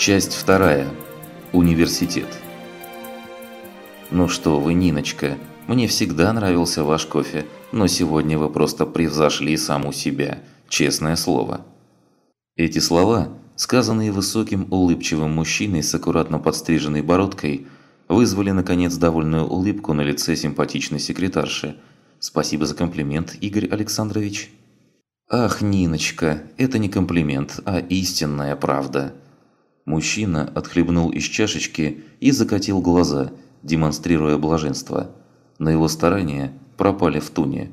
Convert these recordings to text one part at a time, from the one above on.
Часть вторая. Университет. Ну что вы, Ниночка, мне всегда нравился ваш кофе, но сегодня вы просто превзошли саму себя, честное слово. Эти слова, сказанные высоким улыбчивым мужчиной с аккуратно подстриженной бородкой, вызвали наконец довольную улыбку на лице симпатичной секретарши. Спасибо за комплимент, Игорь Александрович. Ах, Ниночка, это не комплимент, а истинная правда. Мужчина отхлебнул из чашечки и закатил глаза, демонстрируя блаженство. На его старания пропали в туне.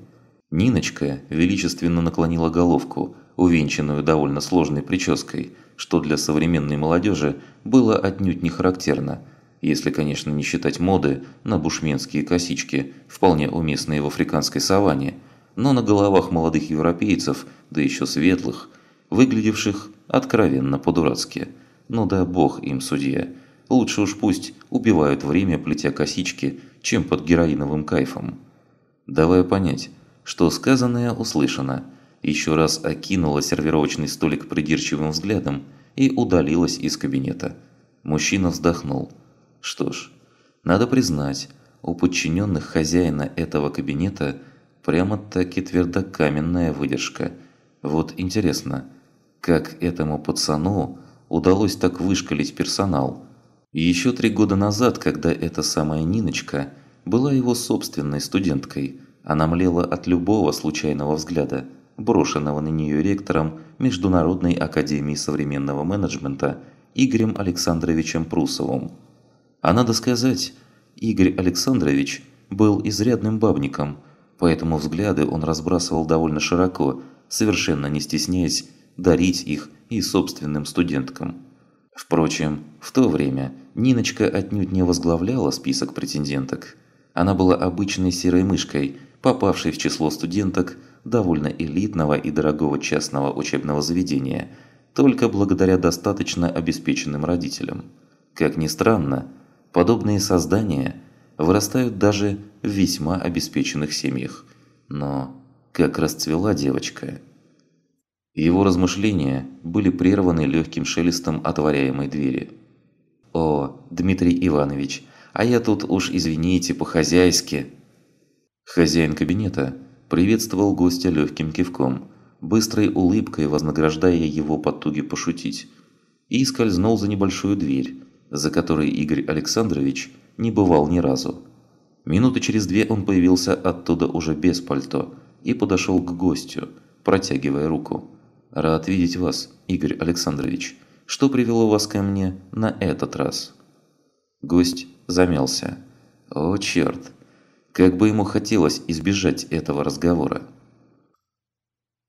Ниночка величественно наклонила головку, увенчанную довольно сложной прической, что для современной молодежи было отнюдь не характерно, если, конечно, не считать моды на бушменские косички, вполне уместные в африканской саванне, но на головах молодых европейцев, да еще светлых, выглядевших откровенно по-дурацки – ну да бог им судья. Лучше уж пусть убивают время, плетя косички, чем под героиновым кайфом. Давая понять, что сказанное услышано, еще раз окинула сервировочный столик придирчивым взглядом и удалилась из кабинета. Мужчина вздохнул. Что ж, надо признать, у подчиненных хозяина этого кабинета прямо-таки твердокаменная выдержка. Вот интересно, как этому пацану удалось так вышкалить персонал. еще три года назад, когда эта самая Ниночка была его собственной студенткой, она млела от любого случайного взгляда, брошенного на нее ректором Международной академии современного менеджмента Игорем Александровичем Прусовым. А надо сказать, Игорь Александрович был изрядным бабником, поэтому взгляды он разбрасывал довольно широко, совершенно не стесняясь дарить их и собственным студенткам. Впрочем, в то время Ниночка отнюдь не возглавляла список претенденток. Она была обычной серой мышкой, попавшей в число студенток довольно элитного и дорогого частного учебного заведения, только благодаря достаточно обеспеченным родителям. Как ни странно, подобные создания вырастают даже в весьма обеспеченных семьях. Но как расцвела девочка – его размышления были прерваны легким шелестом отворяемой двери. «О, Дмитрий Иванович, а я тут уж, извините, по-хозяйски». Хозяин кабинета приветствовал гостя легким кивком, быстрой улыбкой вознаграждая его потуги пошутить, и скользнул за небольшую дверь, за которой Игорь Александрович не бывал ни разу. Минуты через две он появился оттуда уже без пальто и подошел к гостю, протягивая руку. Рад видеть вас, Игорь Александрович. Что привело вас ко мне на этот раз?» Гость замялся. «О, черт! Как бы ему хотелось избежать этого разговора!»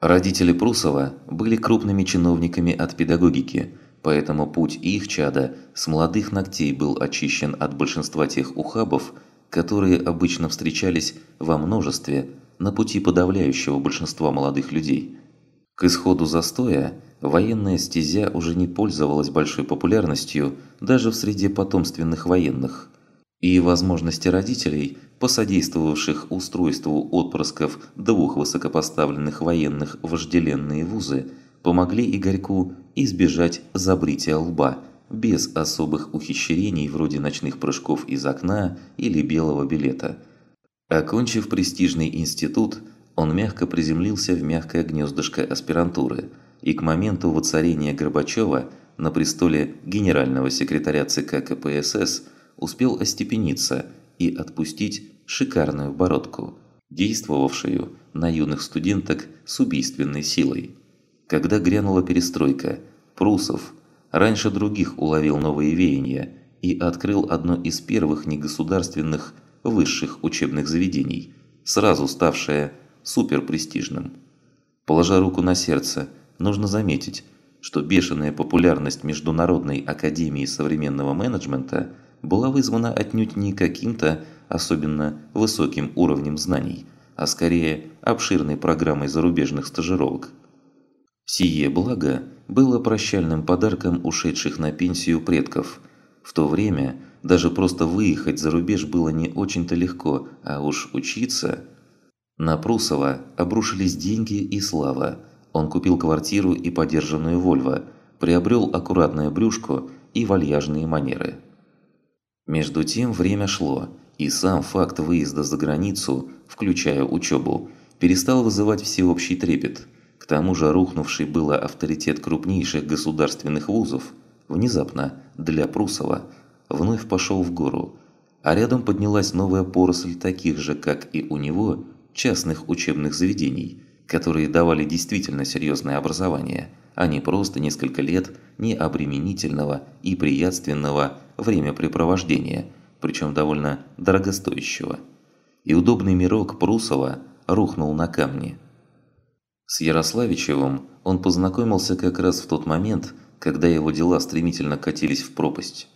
Родители Прусова были крупными чиновниками от педагогики, поэтому путь их чада с молодых ногтей был очищен от большинства тех ухабов, которые обычно встречались во множестве на пути подавляющего большинства молодых людей. К исходу застоя военная стезя уже не пользовалась большой популярностью даже в среде потомственных военных. И возможности родителей, посодействовавших устройству отпрысков двух высокопоставленных военных вожделенные вузы, помогли Игорьку избежать забрития лба без особых ухищрений вроде ночных прыжков из окна или белого билета. Окончив престижный институт, он мягко приземлился в мягкое гнездышко аспирантуры, и к моменту воцарения Горбачева на престоле генерального секретаря ЦК КПСС успел остепениться и отпустить шикарную бородку, действовавшую на юных студенток с убийственной силой. Когда грянула перестройка, Прусов раньше других уловил новые веяния и открыл одно из первых негосударственных высших учебных заведений, сразу ставшее суперпрестижным. Положа руку на сердце, нужно заметить, что бешеная популярность Международной Академии Современного Менеджмента была вызвана отнюдь не каким-то особенно высоким уровнем знаний, а скорее обширной программой зарубежных стажировок. Сие благо было прощальным подарком ушедших на пенсию предков. В то время даже просто выехать за рубеж было не очень-то легко, а уж учиться – на Прусова обрушились деньги и слава. Он купил квартиру и подержанную Вольво, приобрел аккуратное брюшко и вальяжные манеры. Между тем время шло, и сам факт выезда за границу, включая учебу, перестал вызывать всеобщий трепет. К тому же рухнувший было авторитет крупнейших государственных вузов, внезапно, для Прусова, вновь пошел в гору, а рядом поднялась новая поросль таких же, как и у него, частных учебных заведений, которые давали действительно серьезное образование, а не просто несколько лет необременительного и приятственного времяпрепровождения, причем довольно дорогостоящего. И удобный мирок Прусова рухнул на камни. С Ярославичевым он познакомился как раз в тот момент, когда его дела стремительно катились в пропасть.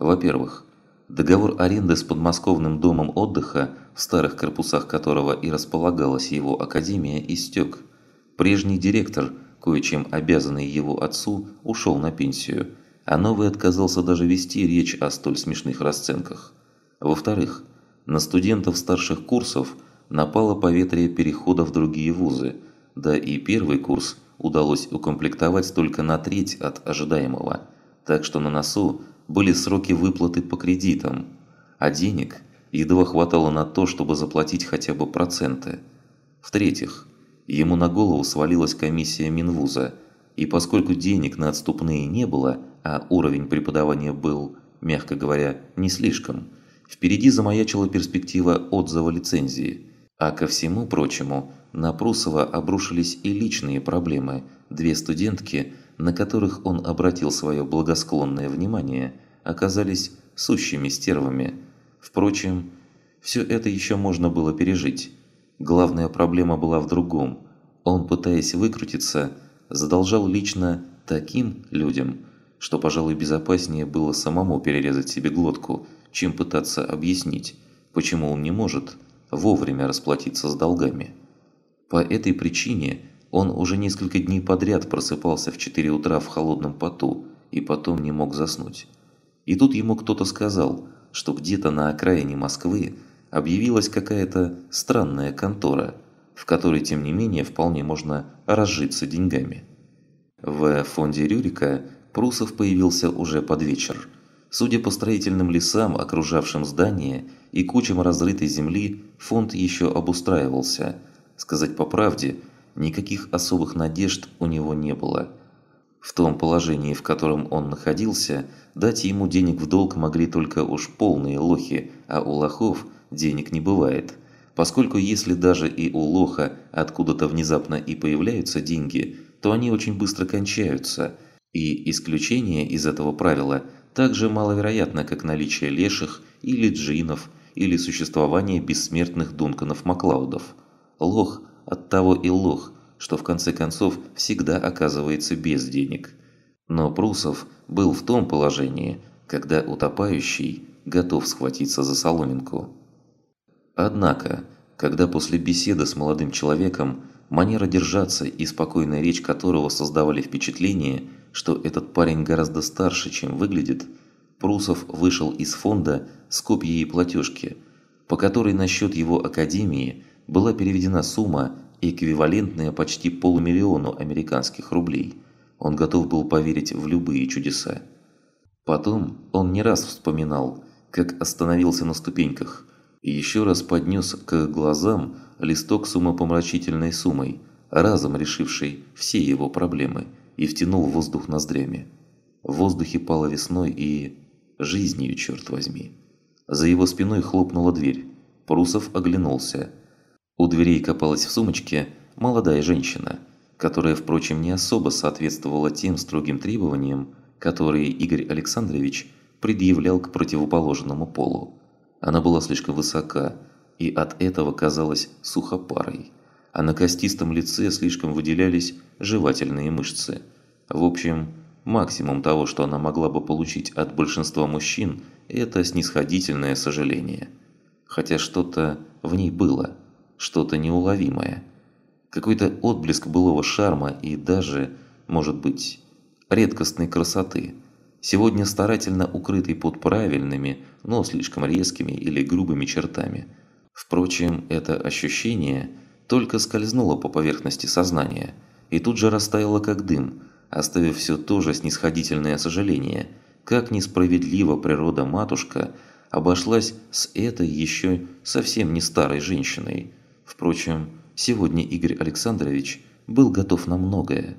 Во-первых, договор аренды с подмосковным домом отдыха, в старых корпусах которого и располагалась его академия, истек. Прежний директор, кое-чем обязанный его отцу, ушел на пенсию, а новый отказался даже вести речь о столь смешных расценках. Во-вторых, на студентов старших курсов напало поветрие перехода в другие вузы, да и первый курс удалось укомплектовать только на треть от ожидаемого, так что на носу были сроки выплаты по кредитам, а денег едва хватало на то, чтобы заплатить хотя бы проценты. В-третьих, ему на голову свалилась комиссия Минвуза, и поскольку денег на отступные не было, а уровень преподавания был, мягко говоря, не слишком, впереди замаячила перспектива отзыва лицензии. А ко всему прочему, на Прусова обрушились и личные проблемы. Две студентки – на которых он обратил свое благосклонное внимание, оказались сущими стервами. Впрочем, все это еще можно было пережить. Главная проблема была в другом. Он, пытаясь выкрутиться, задолжал лично таким людям, что, пожалуй, безопаснее было самому перерезать себе глотку, чем пытаться объяснить, почему он не может вовремя расплатиться с долгами. По этой причине он уже несколько дней подряд просыпался в 4 утра в холодном поту и потом не мог заснуть. И тут ему кто-то сказал, что где-то на окраине Москвы объявилась какая-то странная контора, в которой, тем не менее, вполне можно разжиться деньгами. В фонде Рюрика Прусов появился уже под вечер. Судя по строительным лесам, окружавшим здание, и кучам разрытой земли, фонд еще обустраивался. Сказать по правде – Никаких особых надежд у него не было. В том положении, в котором он находился, дать ему денег в долг могли только уж полные лохи, а у лохов денег не бывает. Поскольку если даже и у лоха откуда-то внезапно и появляются деньги, то они очень быстро кончаются, и исключение из этого правила так же маловероятно, как наличие леших или джинов, или существование бессмертных Дунканов Маклаудов. Лох Оттого и лох, что в конце концов всегда оказывается без денег. Но Прусов был в том положении, когда утопающий готов схватиться за соломинку. Однако, когда после беседы с молодым человеком манера держаться и спокойная речь которого создавали впечатление, что этот парень гораздо старше, чем выглядит, Прусов вышел из фонда с копией платежки, по которой на счет его академии была переведена сумма, эквивалентная почти полумиллиону американских рублей. Он готов был поверить в любые чудеса. Потом он не раз вспоминал, как остановился на ступеньках и еще раз поднес к глазам листок с умопомрачительной суммой, разом решившей все его проблемы, и втянул воздух ноздрями. В воздухе пало весной и... жизнью, черт возьми. За его спиной хлопнула дверь. Прусов оглянулся – у дверей копалась в сумочке молодая женщина, которая, впрочем, не особо соответствовала тем строгим требованиям, которые Игорь Александрович предъявлял к противоположному полу. Она была слишком высока и от этого казалась сухопарой, а на костистом лице слишком выделялись жевательные мышцы. В общем, максимум того, что она могла бы получить от большинства мужчин, это снисходительное сожаление. Хотя что-то в ней было – что-то неуловимое. Какой-то отблеск былого шарма и даже, может быть, редкостной красоты, сегодня старательно укрытый под правильными, но слишком резкими или грубыми чертами. Впрочем, это ощущение только скользнуло по поверхности сознания и тут же растаяло как дым, оставив все то же снисходительное сожаление, как несправедливо природа-матушка обошлась с этой еще совсем не старой женщиной. Впрочем, сегодня Игорь Александрович был готов на многое.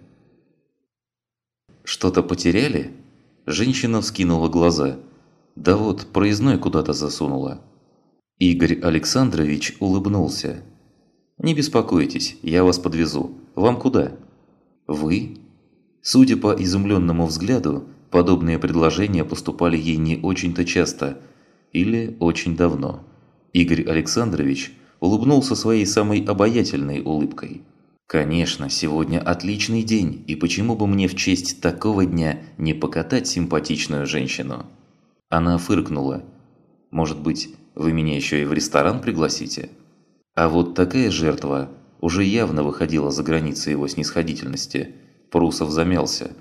«Что-то потеряли?» Женщина вскинула глаза. «Да вот, проездной куда-то засунула». Игорь Александрович улыбнулся. «Не беспокойтесь, я вас подвезу. Вам куда?» «Вы?» Судя по изумленному взгляду, подобные предложения поступали ей не очень-то часто или очень давно. Игорь Александрович улыбнулся своей самой обаятельной улыбкой. Конечно, сегодня отличный день, и почему бы мне в честь такого дня не покатать симпатичную женщину? Она фыркнула. Может быть, вы меня еще и в ресторан пригласите? А вот такая жертва уже явно выходила за границы его снисходительности. Прусов замялся,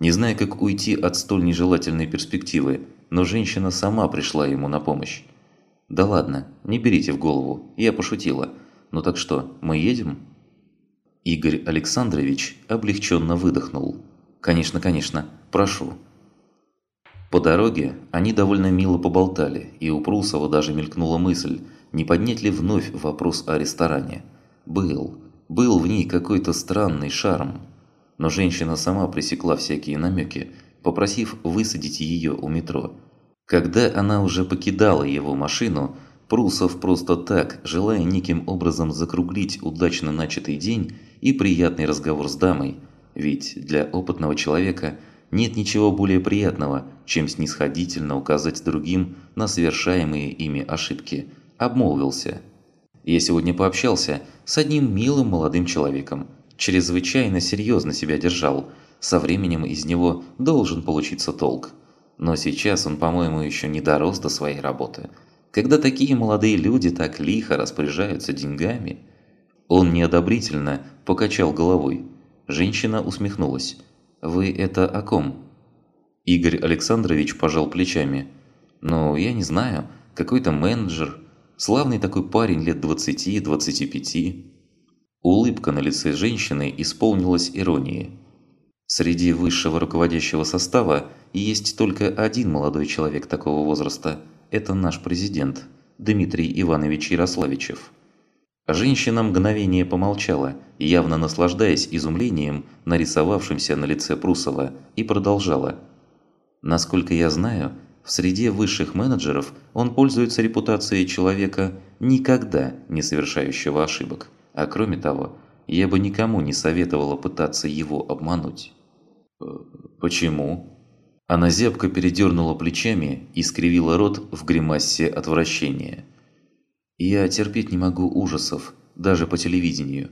не зная, как уйти от столь нежелательной перспективы, но женщина сама пришла ему на помощь. «Да ладно, не берите в голову, я пошутила. Ну так что, мы едем?» Игорь Александрович облегченно выдохнул. «Конечно, конечно, прошу». По дороге они довольно мило поболтали, и у Прусова даже мелькнула мысль, не поднять ли вновь вопрос о ресторане. Был, был в ней какой-то странный шарм. Но женщина сама пресекла всякие намеки, попросив высадить ее у метро. Когда она уже покидала его машину, Прусов просто так, желая неким образом закруглить удачно начатый день и приятный разговор с дамой, ведь для опытного человека нет ничего более приятного, чем снисходительно указать другим на совершаемые ими ошибки, обмолвился. Я сегодня пообщался с одним милым молодым человеком, чрезвычайно серьезно себя держал, со временем из него должен получиться толк. Но сейчас он, по-моему, еще не дорос до своей работы – когда такие молодые люди так лихо распоряжаются деньгами? Он неодобрительно покачал головой. Женщина усмехнулась. «Вы это о ком?» Игорь Александрович пожал плечами. «Ну, я не знаю. Какой-то менеджер. Славный такой парень лет 20-25». Улыбка на лице женщины исполнилась иронией. Среди высшего руководящего состава есть только один молодой человек такого возраста – это наш президент, Дмитрий Иванович Ярославичев». Женщина мгновение помолчала, явно наслаждаясь изумлением, нарисовавшимся на лице Прусова, и продолжала. «Насколько я знаю, в среде высших менеджеров он пользуется репутацией человека, никогда не совершающего ошибок. А кроме того, я бы никому не советовала пытаться его обмануть». «Э, «Почему?» Она зябко передернула плечами и скривила рот в гримасе отвращения. «Я терпеть не могу ужасов, даже по телевидению.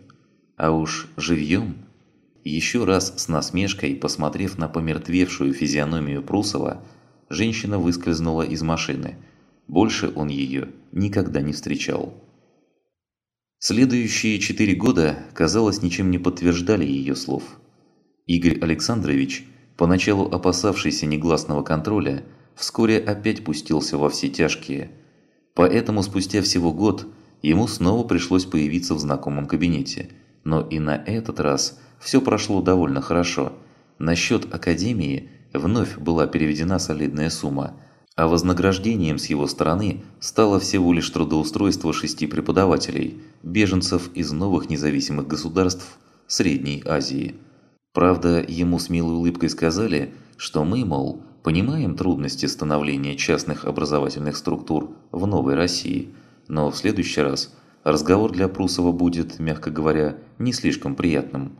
А уж живьем...» Еще раз с насмешкой, посмотрев на помертвевшую физиономию Прусова, женщина выскользнула из машины. Больше он ее никогда не встречал. Следующие четыре года, казалось, ничем не подтверждали ее слов. Игорь Александрович – поначалу опасавшийся негласного контроля, вскоре опять пустился во все тяжкие. Поэтому спустя всего год ему снова пришлось появиться в знакомом кабинете. Но и на этот раз все прошло довольно хорошо. На счет Академии вновь была переведена солидная сумма, а вознаграждением с его стороны стало всего лишь трудоустройство шести преподавателей, беженцев из новых независимых государств Средней Азии – Правда, ему с милой улыбкой сказали, что мы, мол, понимаем трудности становления частных образовательных структур в новой России, но в следующий раз разговор для Прусова будет, мягко говоря, не слишком приятным.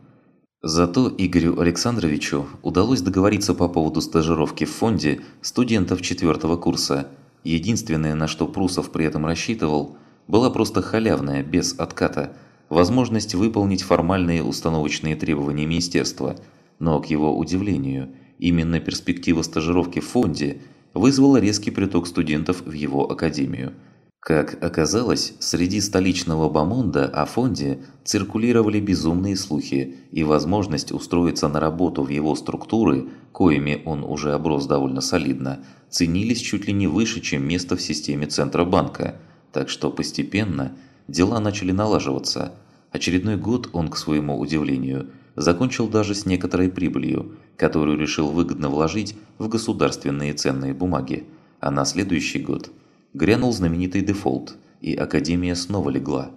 Зато Игорю Александровичу удалось договориться по поводу стажировки в фонде студентов четвертого курса. Единственное, на что Прусов при этом рассчитывал, была просто халявная, без отката – возможность выполнить формальные установочные требования министерства, но, к его удивлению, именно перспектива стажировки в фонде вызвала резкий приток студентов в его академию. Как оказалось, среди столичного бомонда о фонде циркулировали безумные слухи, и возможность устроиться на работу в его структуры, коими он уже оброс довольно солидно, ценились чуть ли не выше, чем место в системе Центробанка, так что постепенно – дела начали налаживаться. Очередной год он, к своему удивлению, закончил даже с некоторой прибылью, которую решил выгодно вложить в государственные ценные бумаги, а на следующий год грянул знаменитый дефолт, и Академия снова легла.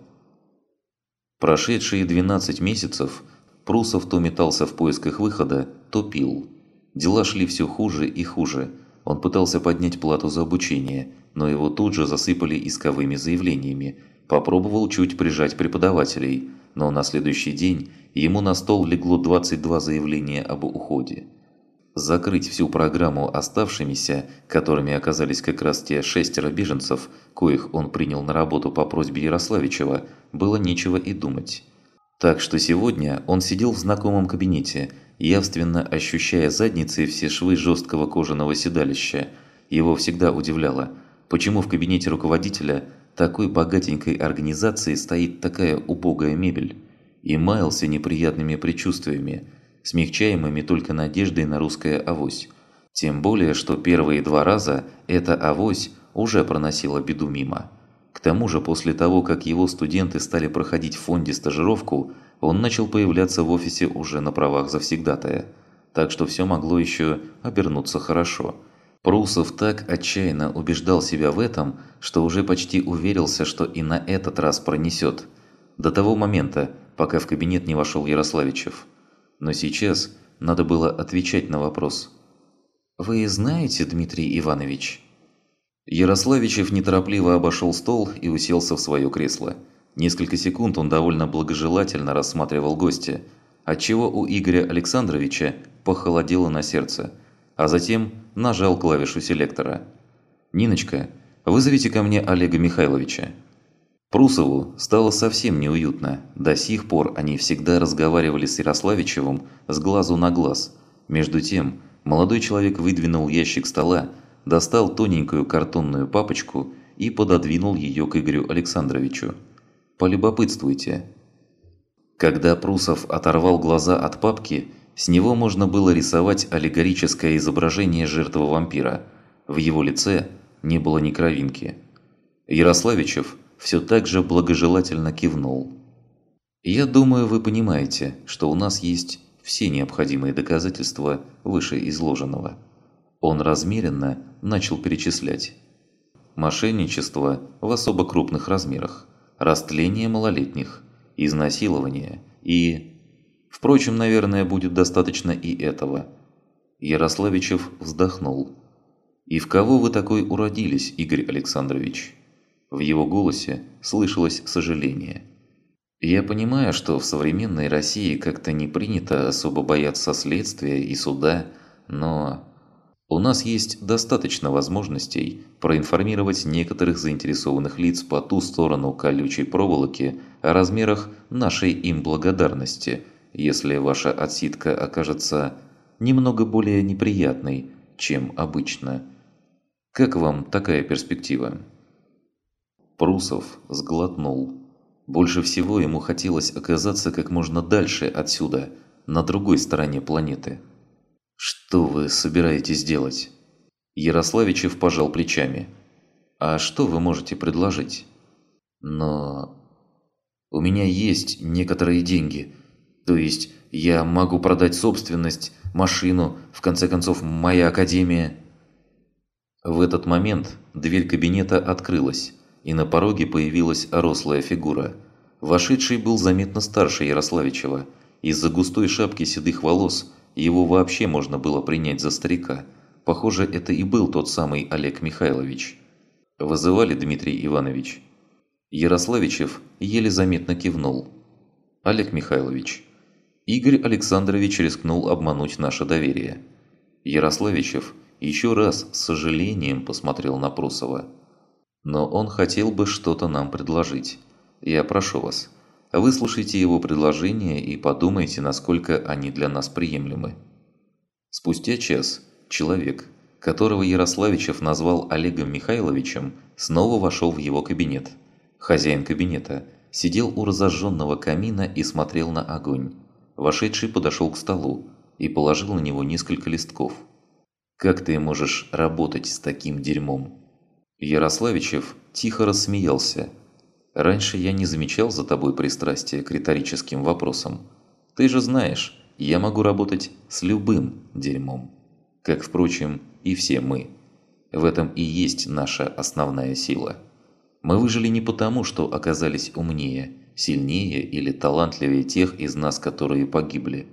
Прошедшие 12 месяцев Прусов то метался в поисках выхода, то пил. Дела шли все хуже и хуже. Он пытался поднять плату за обучение, но его тут же засыпали исковыми заявлениями. Попробовал чуть прижать преподавателей, но на следующий день ему на стол легло 22 заявления об уходе. Закрыть всю программу оставшимися, которыми оказались как раз те шестеро беженцев, коих он принял на работу по просьбе Ярославичева, было нечего и думать. Так что сегодня он сидел в знакомом кабинете, явственно ощущая задницей все швы жесткого кожаного седалища. Его всегда удивляло, почему в кабинете руководителя такой богатенькой организации стоит такая убогая мебель. И маялся неприятными предчувствиями, смягчаемыми только надеждой на русское авось. Тем более, что первые два раза эта авось уже проносила беду мимо. К тому же, после того, как его студенты стали проходить в фонде стажировку, он начал появляться в офисе уже на правах завсегдатая. Так что все могло еще обернуться хорошо. Прусов так отчаянно убеждал себя в этом, что уже почти уверился, что и на этот раз пронесет. До того момента, пока в кабинет не вошел Ярославичев. Но сейчас надо было отвечать на вопрос. «Вы знаете, Дмитрий Иванович?» Ярославичев неторопливо обошел стол и уселся в свое кресло. Несколько секунд он довольно благожелательно рассматривал гостя, отчего у Игоря Александровича похолодело на сердце, а затем нажал клавишу селектора. «Ниночка, вызовите ко мне Олега Михайловича». Прусову стало совсем неуютно. До сих пор они всегда разговаривали с Ярославичевым с глазу на глаз. Между тем, молодой человек выдвинул ящик стола, достал тоненькую картонную папочку и пододвинул ее к Игорю Александровичу. «Полюбопытствуйте». Когда Прусов оторвал глаза от папки, с него можно было рисовать аллегорическое изображение жертвы вампира. В его лице не было ни кровинки. Ярославичев – все так же благожелательно кивнул. «Я думаю, вы понимаете, что у нас есть все необходимые доказательства выше изложенного». Он размеренно начал перечислять. Мошенничество в особо крупных размерах, растление малолетних, изнасилование и... Впрочем, наверное, будет достаточно и этого. Ярославичев вздохнул. «И в кого вы такой уродились, Игорь Александрович?» В его голосе слышалось сожаление. «Я понимаю, что в современной России как-то не принято особо бояться следствия и суда, но у нас есть достаточно возможностей проинформировать некоторых заинтересованных лиц по ту сторону колючей проволоки о размерах нашей им благодарности, если ваша отсидка окажется немного более неприятной, чем обычно. Как вам такая перспектива?» Прусов сглотнул. Больше всего ему хотелось оказаться как можно дальше отсюда, на другой стороне планеты. «Что вы собираетесь делать?» Ярославичев пожал плечами. «А что вы можете предложить?» «Но... у меня есть некоторые деньги. То есть я могу продать собственность, машину, в конце концов, моя академия...» В этот момент дверь кабинета открылась и на пороге появилась рослая фигура. Вошедший был заметно старше Ярославичева. Из-за густой шапки седых волос его вообще можно было принять за старика. Похоже, это и был тот самый Олег Михайлович. «Вызывали, Дмитрий Иванович?» Ярославичев еле заметно кивнул. «Олег Михайлович». Игорь Александрович рискнул обмануть наше доверие. Ярославичев еще раз с сожалением посмотрел на Прусова. Но он хотел бы что-то нам предложить. Я прошу вас, выслушайте его предложения и подумайте, насколько они для нас приемлемы. Спустя час человек, которого Ярославичев назвал Олегом Михайловичем, снова вошел в его кабинет. Хозяин кабинета сидел у разожженного камина и смотрел на огонь. Вошедший подошел к столу и положил на него несколько листков. «Как ты можешь работать с таким дерьмом?» Ярославичев тихо рассмеялся. «Раньше я не замечал за тобой пристрастия к риторическим вопросам. Ты же знаешь, я могу работать с любым дерьмом. Как, впрочем, и все мы. В этом и есть наша основная сила. Мы выжили не потому, что оказались умнее, сильнее или талантливее тех из нас, которые погибли.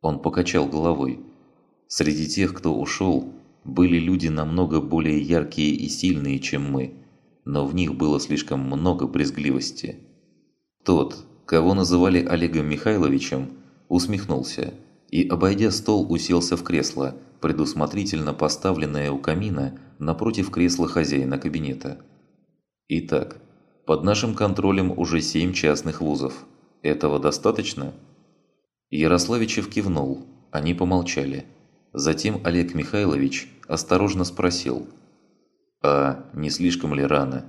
Он покачал головой. Среди тех, кто ушел, были люди намного более яркие и сильные, чем мы, но в них было слишком много брезгливости. Тот, кого называли Олегом Михайловичем, усмехнулся и, обойдя стол, уселся в кресло, предусмотрительно поставленное у камина напротив кресла хозяина кабинета. Итак, под нашим контролем уже семь частных вузов. Этого достаточно? Ярославичев кивнул, они помолчали. Затем Олег Михайлович осторожно спросил. «А не слишком ли рано?»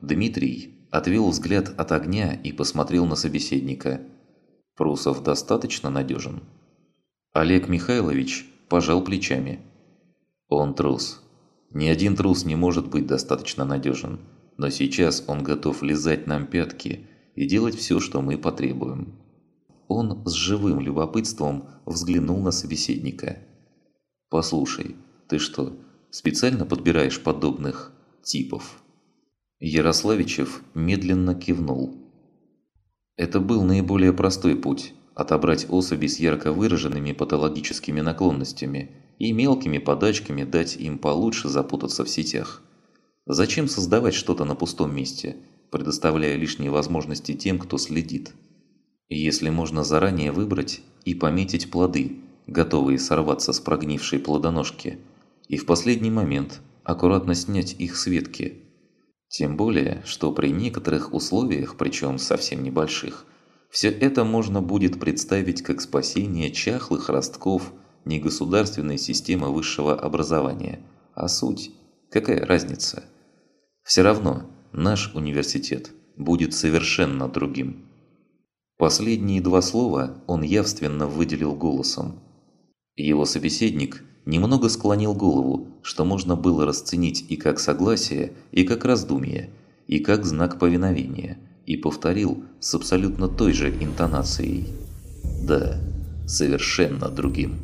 Дмитрий отвел взгляд от огня и посмотрел на собеседника. «Прусов достаточно надежен?» Олег Михайлович пожал плечами. «Он трус. Ни один трус не может быть достаточно надежен, но сейчас он готов лизать нам пятки и делать все, что мы потребуем». Он с живым любопытством взглянул на собеседника. «Послушай, ты что, специально подбираешь подобных типов?» Ярославичев медленно кивнул. Это был наиболее простой путь – отобрать особи с ярко выраженными патологическими наклонностями и мелкими подачками дать им получше запутаться в сетях. Зачем создавать что-то на пустом месте, предоставляя лишние возможности тем, кто следит? Если можно заранее выбрать и пометить плоды, готовые сорваться с прогнившей плодоножки, и в последний момент аккуратно снять их с ветки – тем более, что при некоторых условиях, причем совсем небольших, все это можно будет представить как спасение чахлых ростков негосударственной системы высшего образования. А суть? Какая разница? Все равно наш университет будет совершенно другим. Последние два слова он явственно выделил голосом. Его собеседник – немного склонил голову, что можно было расценить и как согласие, и как раздумье, и как знак повиновения, и повторил с абсолютно той же интонацией. «Да, совершенно другим».